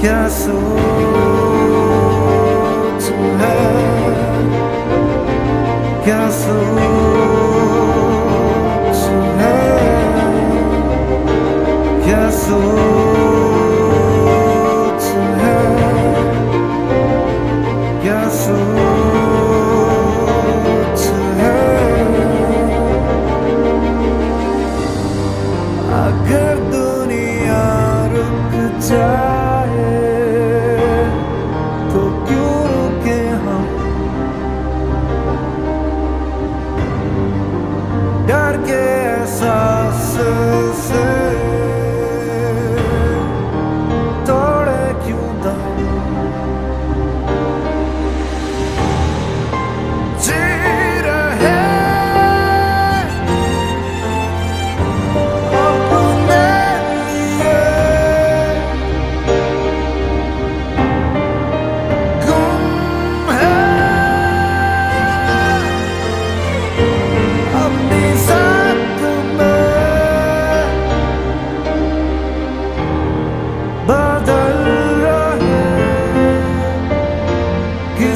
castle to her castle to her castle I essa